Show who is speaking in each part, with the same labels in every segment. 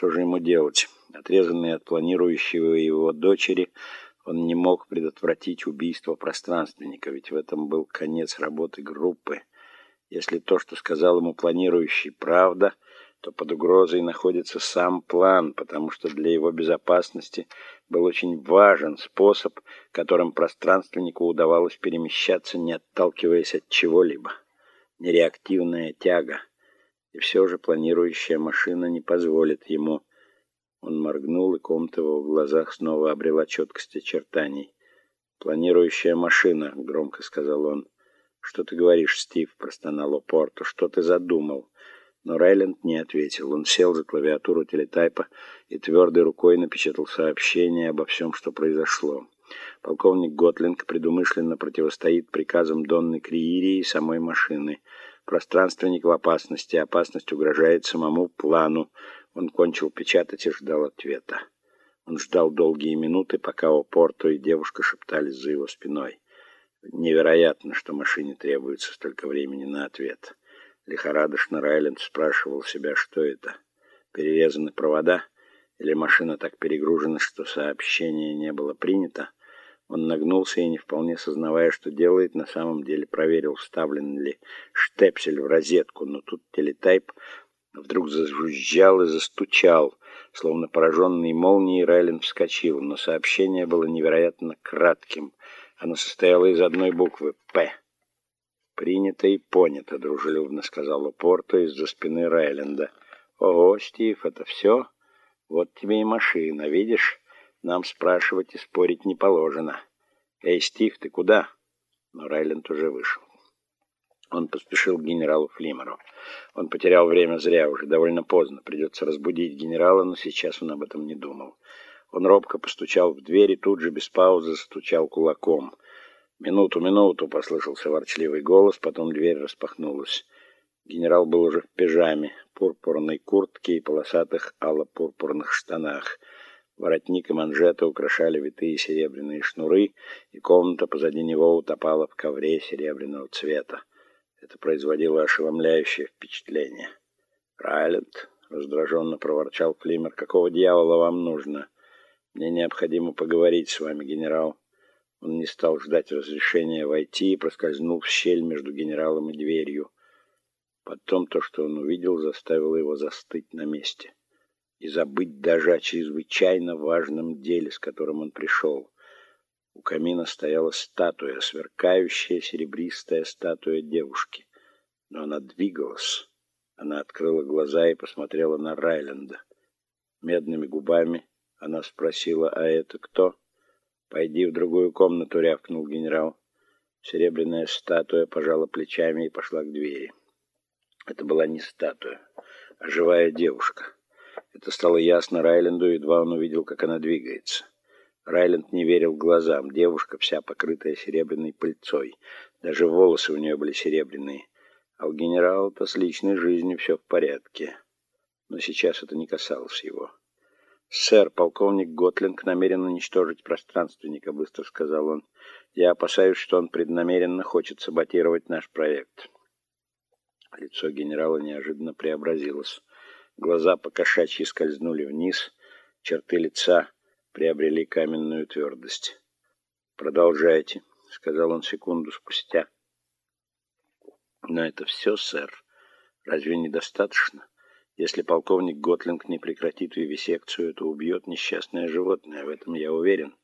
Speaker 1: Что же ему делать? Отрезанный от планирующего его дочери, он не мог предотвратить убийство пространственника, ведь в этом был конец работы группы. Если то, что сказал ему планирующий, правда, то под угрозой находится сам план, потому что для его безопасности был очень важен способ, которым пространственнику удавалось перемещаться, не отталкиваясь от чего-либо. Нереактивная тяга. И все же планирующая машина не позволит ему. Он моргнул, и комната в глазах снова обрела четкость очертаний. «Планирующая машина», — громко сказал он. «Что ты говоришь, Стив?» — простонал Опорто. «Что ты задумал?» Но Райленд не ответил. Он сел за клавиатуру телетайпа и твердой рукой напечатал сообщение обо всем, что произошло. Полковник Готлинг предумышленно противостоит приказам Донны Криири и самой машины. Пространственник в опасности. Опасность угрожает самому плану. Он кончил печатать и ждал ответа. Он ждал долгие минуты, пока Опорто и девушка шептались за его спиной. Невероятно, что машине требуется столько времени на ответ. Лихорадочно Райленд спрашивал себя, что это. Перерезаны провода? Или машина так перегружена, что сообщение не было принято? Он нагнулся и, не вполне сознавая, что делает, на самом деле проверил, вставлен ли штепсель в розетку, но тут телетайп вдруг зажужжал и застучал. Словно пораженный молнией, Райленд вскочил, но сообщение было невероятно кратким. Оно состояло из одной буквы «П». «Принято и понято», — дружелюбно сказала Порто из-за спины Райленда. «Ого, Стив, это все? Вот тебе и машина, видишь? Нам спрашивать и спорить не положено. Эй, Стив, ты куда?» Но Райленд уже вышел. Он поспешил к генералу Флимеру. Он потерял время зря, уже довольно поздно. Придется разбудить генерала, но сейчас он об этом не думал. Он робко постучал в дверь и тут же без паузы стучал кулаком — «Минуту, минуту!» — послышался ворчливый голос, потом дверь распахнулась. Генерал был уже в пижаме, пурпурной куртке и полосатых алло-пурпурных штанах. Воротник и манжеты украшали витые серебряные шнуры, и комната позади него утопала в ковре серебряного цвета. Это производило ошеломляющее впечатление. «Райленд», — раздраженно проворчал Флимер, — «какого дьявола вам нужно? Мне необходимо поговорить с вами, генерал». Он не стал ждать разрешения войти и проскользнул в щель между генералом и дверью. Потом то, что он увидел, заставило его застыть на месте и забыть даже о чрезвычайно важном деле, с которым он пришел. У камина стояла статуя, сверкающая серебристая статуя девушки. Но она двигалась. Она открыла глаза и посмотрела на Райленда. Медными губами она спросила, а это кто? «Пойди в другую комнату», — рявкнул генерал. Серебряная статуя пожала плечами и пошла к двери. Это была не статуя, а живая девушка. Это стало ясно Райленду, едва он увидел, как она двигается. Райленд не верил глазам. Девушка вся покрытая серебряной пыльцой. Даже волосы у нее были серебряные. А у генерала-то с личной жизнью все в порядке. Но сейчас это не касалось его. «Сэр, полковник Готлинг намерен уничтожить пространственника», — быстро сказал он. «Я опасаюсь, что он преднамеренно хочет саботировать наш проект». Лицо генерала неожиданно преобразилось. Глаза покошачьи скользнули вниз, черты лица приобрели каменную твердость. «Продолжайте», — сказал он секунду спустя. «Но это все, сэр. Разве недостаточно?» Если полковник Готлинг не прекратит вивисекцию, то убьет несчастное животное, в этом я уверен.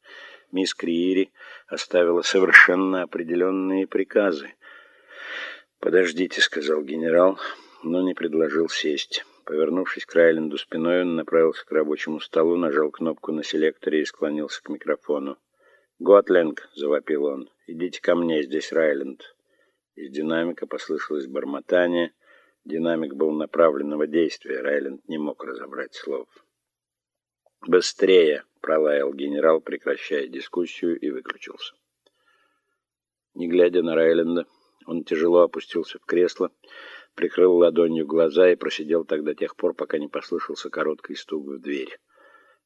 Speaker 1: Мисс Криири оставила совершенно определенные приказы. «Подождите», — сказал генерал, но не предложил сесть. Повернувшись к Райленду спиной, он направился к рабочему столу, нажал кнопку на селекторе и склонился к микрофону. «Готлинг!» — завопил он. «Идите ко мне, здесь Райленд». Из динамика послышалось бормотание — Динамик был направленного действия, Райленд не мог разобрать слов. «Быстрее!» — пролаял генерал, прекращая дискуссию, и выключился. Не глядя на Райленда, он тяжело опустился в кресло, прикрыл ладонью глаза и просидел так до тех пор, пока не послышался короткий стук в дверь.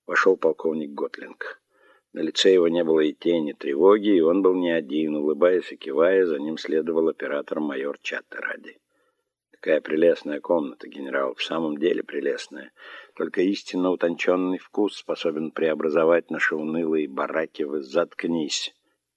Speaker 1: Вошел полковник Готлинг. На лице его не было и тени тревоги, и он был не один. Улыбаясь и кивая, за ним следовал оператор майор Чаттеради. Какая прелестная комната, генерал, в самом деле прелестная. Только истинно утонченный вкус способен преобразовать наши унылые бараки в «заткнись».